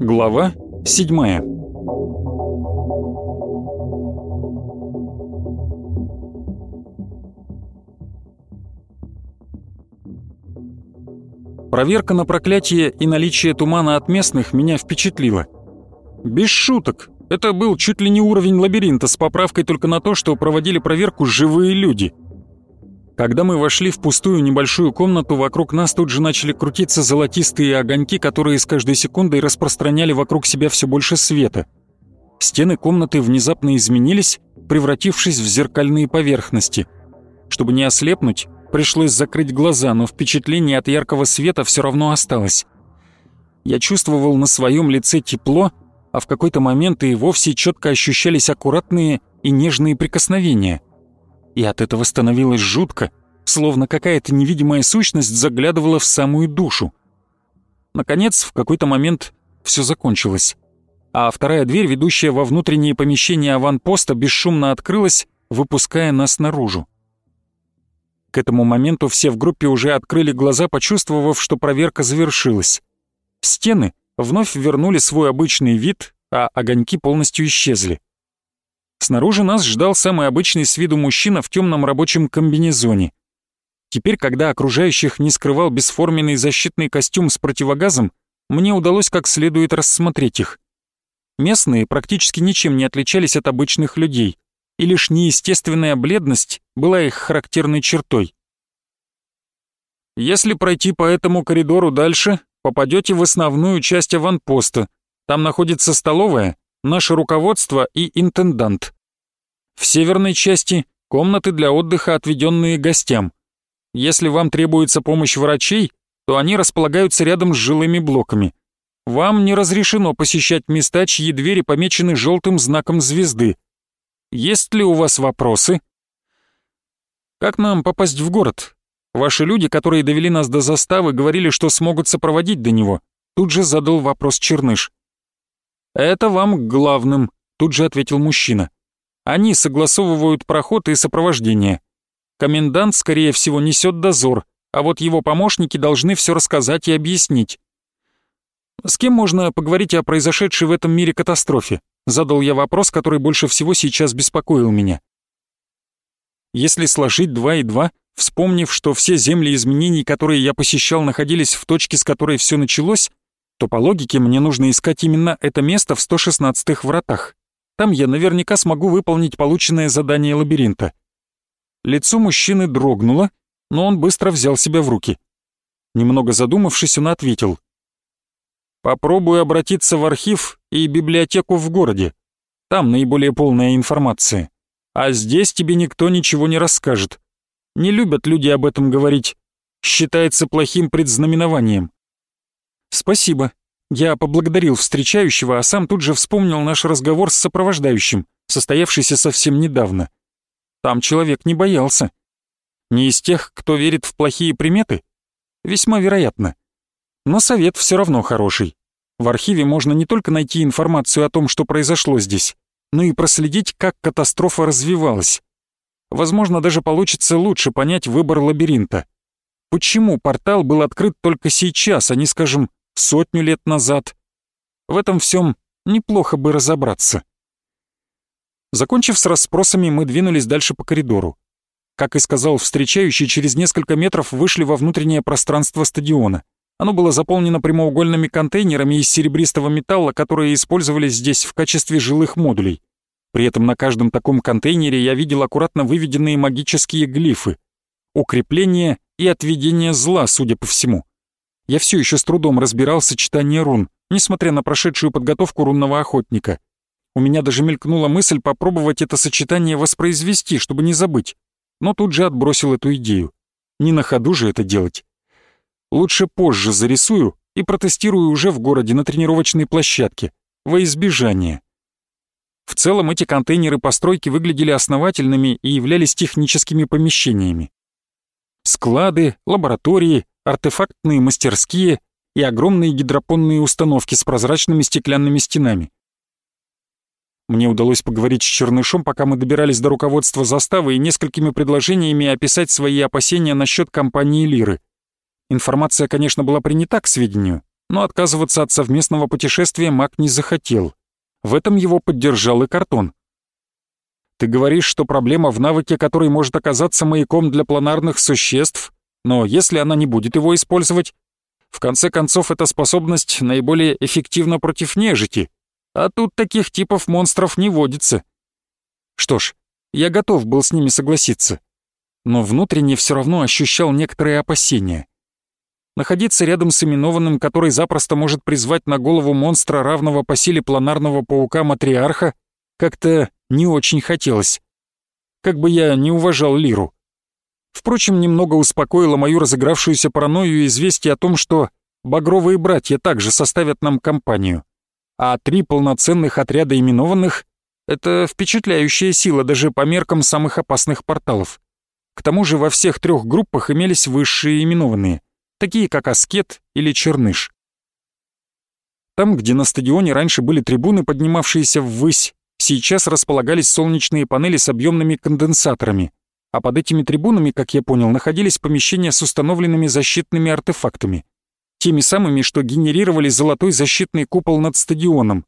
Глава седьмая Проверка на проклятие и наличие тумана от местных меня впечатлила. Без шуток, это был чуть ли не уровень лабиринта с поправкой только на то, что проводили проверку живые люди. Когда мы вошли в пустую небольшую комнату, вокруг нас тут же начали крутиться золотистые огоньки, которые с каждой секундой распространяли вокруг себя все больше света. Стены комнаты внезапно изменились, превратившись в зеркальные поверхности. Чтобы не ослепнуть, Пришлось закрыть глаза, но впечатление от яркого света все равно осталось. Я чувствовал на своем лице тепло, а в какой-то момент и вовсе четко ощущались аккуратные и нежные прикосновения. И от этого становилось жутко, словно какая-то невидимая сущность заглядывала в самую душу. Наконец, в какой-то момент все закончилось, а вторая дверь, ведущая во внутреннее помещение аванпоста, бесшумно открылась, выпуская нас наружу. К этому моменту все в группе уже открыли глаза, почувствовав, что проверка завершилась. Стены вновь вернули свой обычный вид, а огоньки полностью исчезли. Снаружи нас ждал самый обычный с виду мужчина в темном рабочем комбинезоне. Теперь, когда окружающих не скрывал бесформенный защитный костюм с противогазом, мне удалось как следует рассмотреть их. Местные практически ничем не отличались от обычных людей и лишь неестественная бледность была их характерной чертой. Если пройти по этому коридору дальше, попадете в основную часть аванпоста. Там находится столовая, наше руководство и интендант. В северной части — комнаты для отдыха, отведенные гостям. Если вам требуется помощь врачей, то они располагаются рядом с жилыми блоками. Вам не разрешено посещать места, чьи двери помечены желтым знаком звезды. Есть ли у вас вопросы? Как нам попасть в город? Ваши люди, которые довели нас до заставы, говорили, что смогут сопроводить до него. Тут же задал вопрос Черныш. Это вам главным, тут же ответил мужчина. Они согласовывают проход и сопровождение. Комендант, скорее всего, несет дозор, а вот его помощники должны все рассказать и объяснить. С кем можно поговорить о произошедшей в этом мире катастрофе? Задал я вопрос, который больше всего сейчас беспокоил меня. Если сложить два и два, вспомнив, что все земли изменений, которые я посещал, находились в точке, с которой все началось, то по логике мне нужно искать именно это место в 116-х вратах. Там я наверняка смогу выполнить полученное задание лабиринта. Лицо мужчины дрогнуло, но он быстро взял себя в руки. Немного задумавшись, он ответил. Попробуй обратиться в архив и библиотеку в городе. Там наиболее полная информация. А здесь тебе никто ничего не расскажет. Не любят люди об этом говорить. Считается плохим предзнаменованием. Спасибо. Я поблагодарил встречающего, а сам тут же вспомнил наш разговор с сопровождающим, состоявшийся совсем недавно. Там человек не боялся. Не из тех, кто верит в плохие приметы? Весьма вероятно. Но совет все равно хороший. В архиве можно не только найти информацию о том, что произошло здесь, но и проследить, как катастрофа развивалась. Возможно, даже получится лучше понять выбор лабиринта. Почему портал был открыт только сейчас, а не, скажем, сотню лет назад? В этом всем неплохо бы разобраться. Закончив с расспросами, мы двинулись дальше по коридору. Как и сказал встречающий, через несколько метров вышли во внутреннее пространство стадиона. Оно было заполнено прямоугольными контейнерами из серебристого металла, которые использовались здесь в качестве жилых модулей. При этом на каждом таком контейнере я видел аккуратно выведенные магические глифы. Укрепление и отведение зла, судя по всему. Я все еще с трудом разбирал сочетание рун, несмотря на прошедшую подготовку рунного охотника. У меня даже мелькнула мысль попробовать это сочетание воспроизвести, чтобы не забыть. Но тут же отбросил эту идею. Не на ходу же это делать. Лучше позже зарисую и протестирую уже в городе на тренировочной площадке, во избежание. В целом эти контейнеры постройки выглядели основательными и являлись техническими помещениями. Склады, лаборатории, артефактные мастерские и огромные гидропонные установки с прозрачными стеклянными стенами. Мне удалось поговорить с Чернышом, пока мы добирались до руководства заставы и несколькими предложениями описать свои опасения насчет компании «Лиры». Информация, конечно, была принята к сведению, но отказываться от совместного путешествия Мак не захотел. В этом его поддержал и Картон. «Ты говоришь, что проблема в навыке, который может оказаться маяком для планарных существ, но если она не будет его использовать, в конце концов эта способность наиболее эффективна против нежити, а тут таких типов монстров не водится. Что ж, я готов был с ними согласиться, но внутренне все равно ощущал некоторые опасения. Находиться рядом с именованным, который запросто может призвать на голову монстра, равного по силе планарного паука-матриарха, как-то не очень хотелось. Как бы я не уважал Лиру. Впрочем, немного успокоило мою разыгравшуюся паранойю известие о том, что багровые братья также составят нам компанию а три полноценных отряда именованных — это впечатляющая сила даже по меркам самых опасных порталов. К тому же во всех трех группах имелись высшие именованные, такие как Аскет или Черныш. Там, где на стадионе раньше были трибуны, поднимавшиеся ввысь, сейчас располагались солнечные панели с объемными конденсаторами, а под этими трибунами, как я понял, находились помещения с установленными защитными артефактами теми самыми, что генерировали золотой защитный купол над стадионом.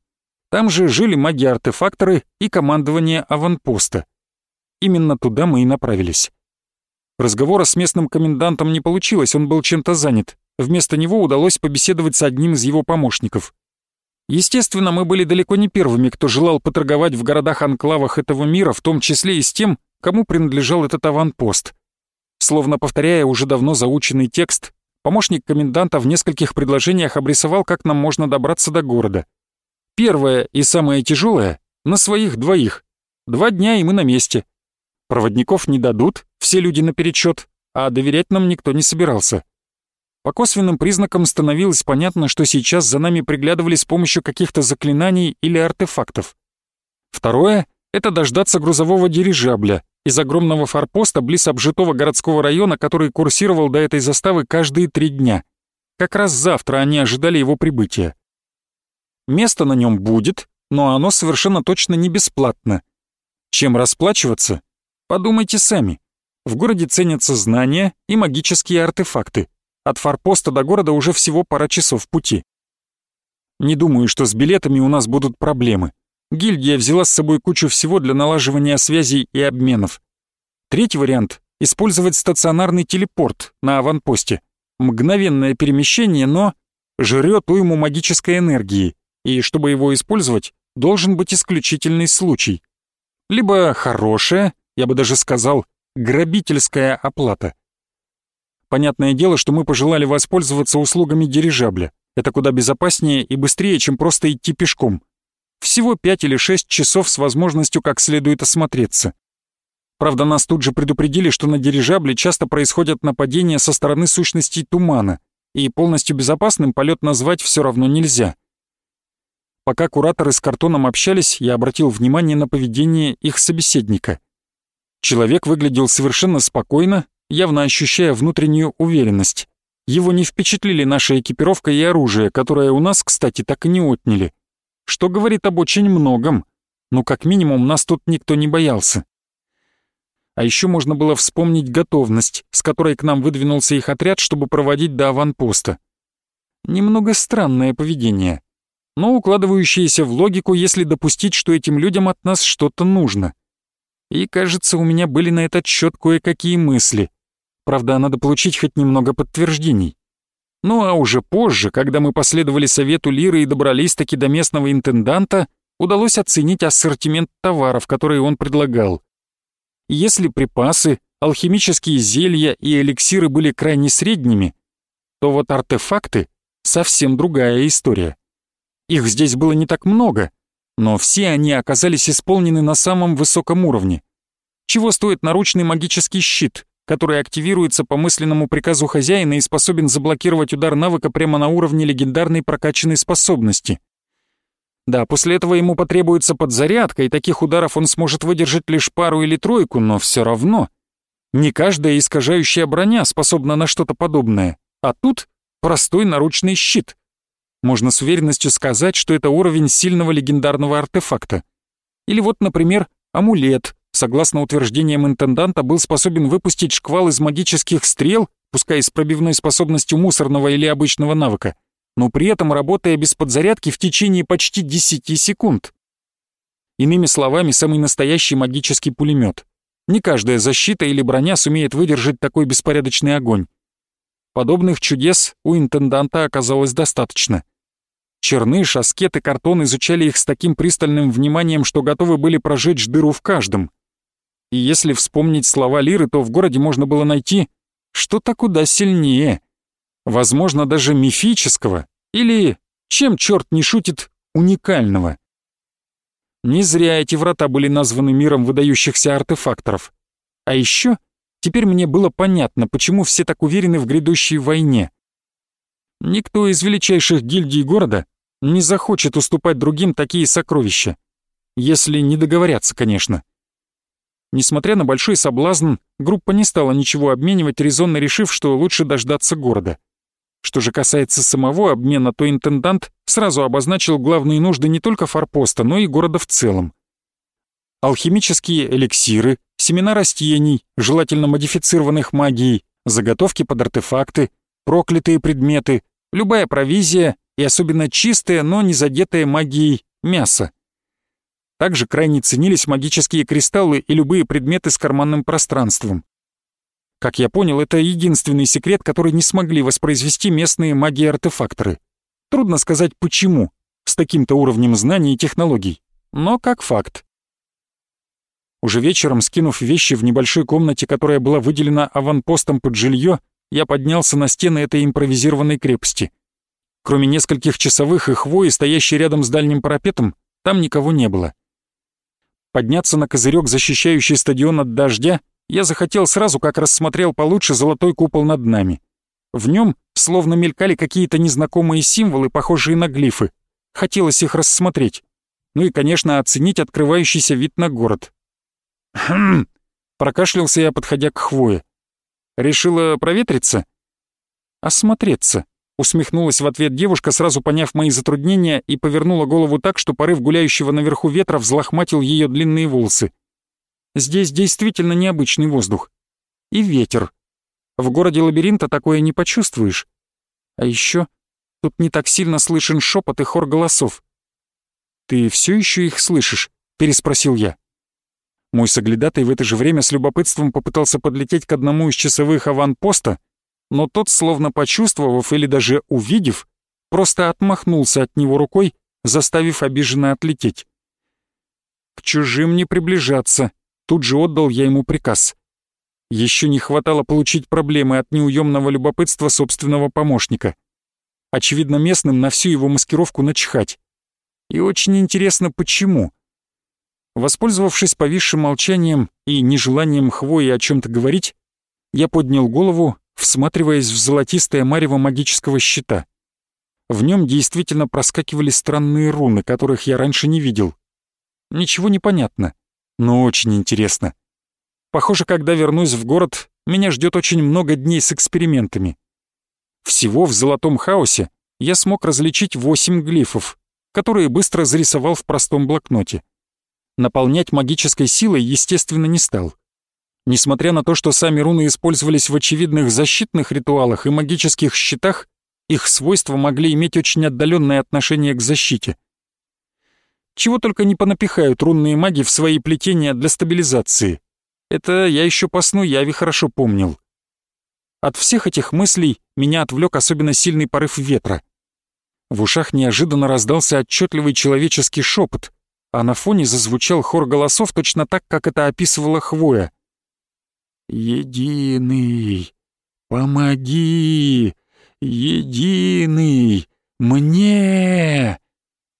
Там же жили маги-артефакторы и командование аванпоста. Именно туда мы и направились. Разговора с местным комендантом не получилось, он был чем-то занят. Вместо него удалось побеседовать с одним из его помощников. Естественно, мы были далеко не первыми, кто желал поторговать в городах-анклавах этого мира, в том числе и с тем, кому принадлежал этот аванпост. Словно повторяя уже давно заученный текст, Помощник коменданта в нескольких предложениях обрисовал, как нам можно добраться до города. Первое и самое тяжелое — на своих двоих. Два дня, и мы на месте. Проводников не дадут, все люди наперечет, а доверять нам никто не собирался. По косвенным признакам становилось понятно, что сейчас за нами приглядывали с помощью каких-то заклинаний или артефактов. Второе — это дождаться грузового дирижабля, из огромного форпоста близ обжитого городского района, который курсировал до этой заставы каждые три дня. Как раз завтра они ожидали его прибытия. Место на нем будет, но оно совершенно точно не бесплатно. Чем расплачиваться? Подумайте сами. В городе ценятся знания и магические артефакты. От форпоста до города уже всего пара часов пути. Не думаю, что с билетами у нас будут проблемы. Гильдия взяла с собой кучу всего для налаживания связей и обменов. Третий вариант — использовать стационарный телепорт на аванпосте. Мгновенное перемещение, но жрет уйму магической энергии, и чтобы его использовать, должен быть исключительный случай. Либо хорошая, я бы даже сказал, грабительская оплата. Понятное дело, что мы пожелали воспользоваться услугами дирижабля. Это куда безопаснее и быстрее, чем просто идти пешком. Всего пять или шесть часов с возможностью как следует осмотреться. Правда, нас тут же предупредили, что на дирижабле часто происходят нападения со стороны сущностей тумана, и полностью безопасным полет назвать все равно нельзя. Пока кураторы с картоном общались, я обратил внимание на поведение их собеседника. Человек выглядел совершенно спокойно, явно ощущая внутреннюю уверенность. Его не впечатлили наша экипировка и оружие, которое у нас, кстати, так и не отняли что говорит об очень многом. Ну, как минимум, нас тут никто не боялся. А еще можно было вспомнить готовность, с которой к нам выдвинулся их отряд, чтобы проводить до аванпоста. Немного странное поведение, но укладывающееся в логику, если допустить, что этим людям от нас что-то нужно. И, кажется, у меня были на этот счет кое-какие мысли. Правда, надо получить хоть немного подтверждений. Ну а уже позже, когда мы последовали совету Лиры и добрались-таки до местного интенданта, удалось оценить ассортимент товаров, которые он предлагал. Если припасы, алхимические зелья и эликсиры были крайне средними, то вот артефакты — совсем другая история. Их здесь было не так много, но все они оказались исполнены на самом высоком уровне. Чего стоит наручный магический щит, который активируется по мысленному приказу хозяина и способен заблокировать удар навыка прямо на уровне легендарной прокачанной способности. Да, после этого ему потребуется подзарядка, и таких ударов он сможет выдержать лишь пару или тройку, но все равно. Не каждая искажающая броня способна на что-то подобное, а тут простой наручный щит. Можно с уверенностью сказать, что это уровень сильного легендарного артефакта. Или вот, например, амулет, согласно утверждениям интенданта, был способен выпустить шквал из магических стрел, пускай с пробивной способностью мусорного или обычного навыка, но при этом работая без подзарядки в течение почти 10 секунд. Иными словами, самый настоящий магический пулемет. Не каждая защита или броня сумеет выдержать такой беспорядочный огонь. Подобных чудес у интенданта оказалось достаточно. Черныш, аскет и картон изучали их с таким пристальным вниманием, что готовы были прожечь дыру в каждом. И если вспомнить слова Лиры, то в городе можно было найти что-то куда сильнее. Возможно, даже мифического или, чем черт не шутит, уникального. Не зря эти врата были названы миром выдающихся артефакторов. А еще теперь мне было понятно, почему все так уверены в грядущей войне. Никто из величайших гильдий города не захочет уступать другим такие сокровища. Если не договорятся, конечно. Несмотря на большой соблазн, группа не стала ничего обменивать, резонно решив, что лучше дождаться города. Что же касается самого обмена, то интендант сразу обозначил главные нужды не только форпоста, но и города в целом. Алхимические эликсиры, семена растений, желательно модифицированных магией, заготовки под артефакты, проклятые предметы, любая провизия и особенно чистое, но не задетое магией мясо. Также крайне ценились магические кристаллы и любые предметы с карманным пространством. Как я понял, это единственный секрет, который не смогли воспроизвести местные маги-артефакторы. Трудно сказать почему, с таким-то уровнем знаний и технологий, но как факт. Уже вечером, скинув вещи в небольшой комнате, которая была выделена аванпостом под жилье, я поднялся на стены этой импровизированной крепости. Кроме нескольких часовых и хвои, стоящей рядом с дальним парапетом, там никого не было. Подняться на козырек, защищающий стадион от дождя, я захотел сразу, как рассмотрел получше золотой купол над нами. В нем словно мелькали какие-то незнакомые символы, похожие на глифы. Хотелось их рассмотреть. Ну и, конечно, оценить открывающийся вид на город. «Хм!» — прокашлялся я, подходя к хвое. «Решила проветриться?» «Осмотреться», — усмехнулась в ответ девушка, сразу поняв мои затруднения, и повернула голову так, что порыв гуляющего наверху ветра взлохматил ее длинные волосы. Здесь действительно необычный воздух. И ветер. В городе лабиринта такое не почувствуешь. А еще тут не так сильно слышен шепот и хор голосов. «Ты все еще их слышишь?» — переспросил я. Мой соглядатай в это же время с любопытством попытался подлететь к одному из часовых аванпоста, но тот, словно почувствовав или даже увидев, просто отмахнулся от него рукой, заставив обиженно отлететь. «К чужим не приближаться», Тут же отдал я ему приказ. Еще не хватало получить проблемы от неуемного любопытства собственного помощника. Очевидно, местным на всю его маскировку начхать. И очень интересно, почему. Воспользовавшись повисшим молчанием и нежеланием хвои о чем-то говорить, я поднял голову, всматриваясь в золотистое марево магического щита. В нем действительно проскакивали странные руны, которых я раньше не видел. Ничего не понятно но очень интересно. Похоже, когда вернусь в город, меня ждет очень много дней с экспериментами. Всего в золотом хаосе я смог различить восемь глифов, которые быстро зарисовал в простом блокноте. Наполнять магической силой, естественно, не стал. Несмотря на то, что сами руны использовались в очевидных защитных ритуалах и магических щитах, их свойства могли иметь очень отдаленное отношение к защите. Чего только не понапихают рунные маги в свои плетения для стабилизации. Это я еще по сну Яви хорошо помнил. От всех этих мыслей меня отвлек особенно сильный порыв ветра. В ушах неожиданно раздался отчетливый человеческий шепот, а на фоне зазвучал хор голосов точно так, как это описывала Хвоя. «Единый, помоги! Единый, мне!»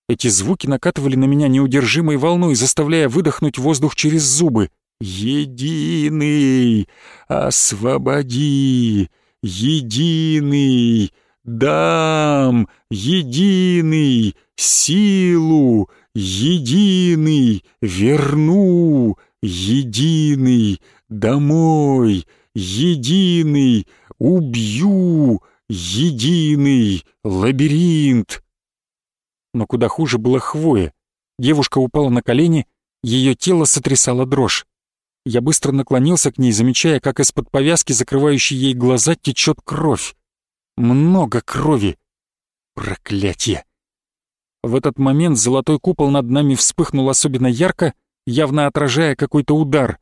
Эти звуки накатывали на меня неудержимой волной, заставляя выдохнуть воздух через зубы. «Единый! Освободи! Единый! Дам! Единый! Силу! Единый! Верну! Единый! Домой! Единый! Убью! единый лабиринт. Но куда хуже было хвоя. Девушка упала на колени, ее тело сотрясало дрожь. Я быстро наклонился к ней, замечая, как из-под повязки, закрывающей ей глаза, течет кровь. Много крови. Проклятье. В этот момент золотой купол над нами вспыхнул особенно ярко, явно отражая какой-то удар.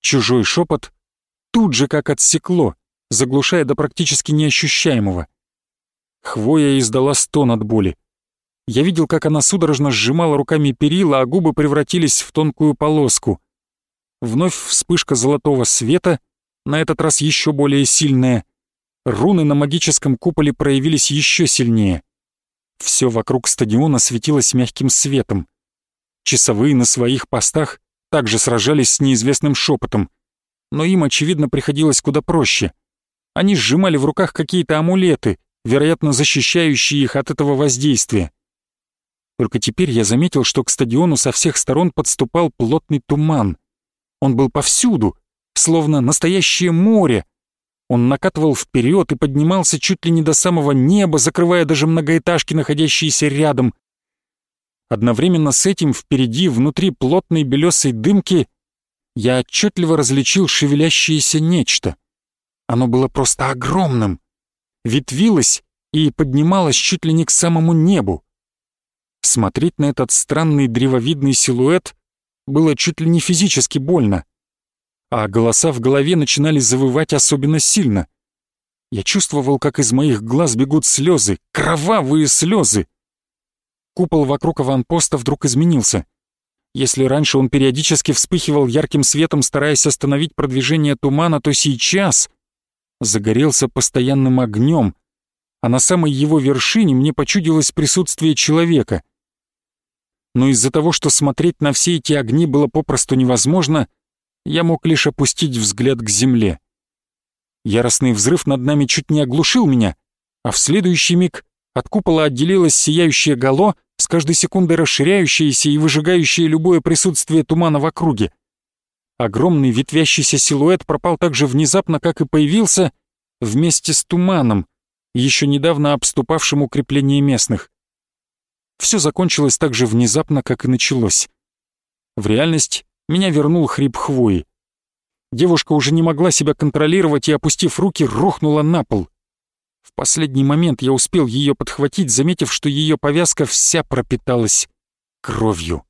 Чужой шепот тут же как отсекло, заглушая до практически неощущаемого. Хвоя издала стон от боли. Я видел, как она судорожно сжимала руками перила, а губы превратились в тонкую полоску. Вновь вспышка золотого света, на этот раз еще более сильная. Руны на магическом куполе проявились еще сильнее. Все вокруг стадиона светилось мягким светом. Часовые на своих постах также сражались с неизвестным шепотом, но им, очевидно, приходилось куда проще. Они сжимали в руках какие-то амулеты, вероятно, защищающие их от этого воздействия. Только теперь я заметил, что к стадиону со всех сторон подступал плотный туман. Он был повсюду, словно настоящее море. Он накатывал вперед и поднимался чуть ли не до самого неба, закрывая даже многоэтажки, находящиеся рядом. Одновременно с этим впереди, внутри плотной белесой дымки, я отчетливо различил шевелящееся нечто. Оно было просто огромным, ветвилось и поднималось чуть ли не к самому небу. Смотреть на этот странный древовидный силуэт было чуть ли не физически больно, а голоса в голове начинали завывать особенно сильно. Я чувствовал, как из моих глаз бегут слезы, кровавые слезы. Купол вокруг аванпоста вдруг изменился. Если раньше он периодически вспыхивал ярким светом, стараясь остановить продвижение тумана, то сейчас загорелся постоянным огнем, а на самой его вершине мне почудилось присутствие человека но из-за того, что смотреть на все эти огни было попросту невозможно, я мог лишь опустить взгляд к земле. Яростный взрыв над нами чуть не оглушил меня, а в следующий миг от купола отделилось сияющее гало, с каждой секундой расширяющееся и выжигающее любое присутствие тумана в округе. Огромный ветвящийся силуэт пропал так же внезапно, как и появился, вместе с туманом, еще недавно обступавшим укрепление местных все закончилось так же внезапно, как и началось. В реальность меня вернул хрип хвои. Девушка уже не могла себя контролировать и, опустив руки, рухнула на пол. В последний момент я успел ее подхватить, заметив, что ее повязка вся пропиталась кровью.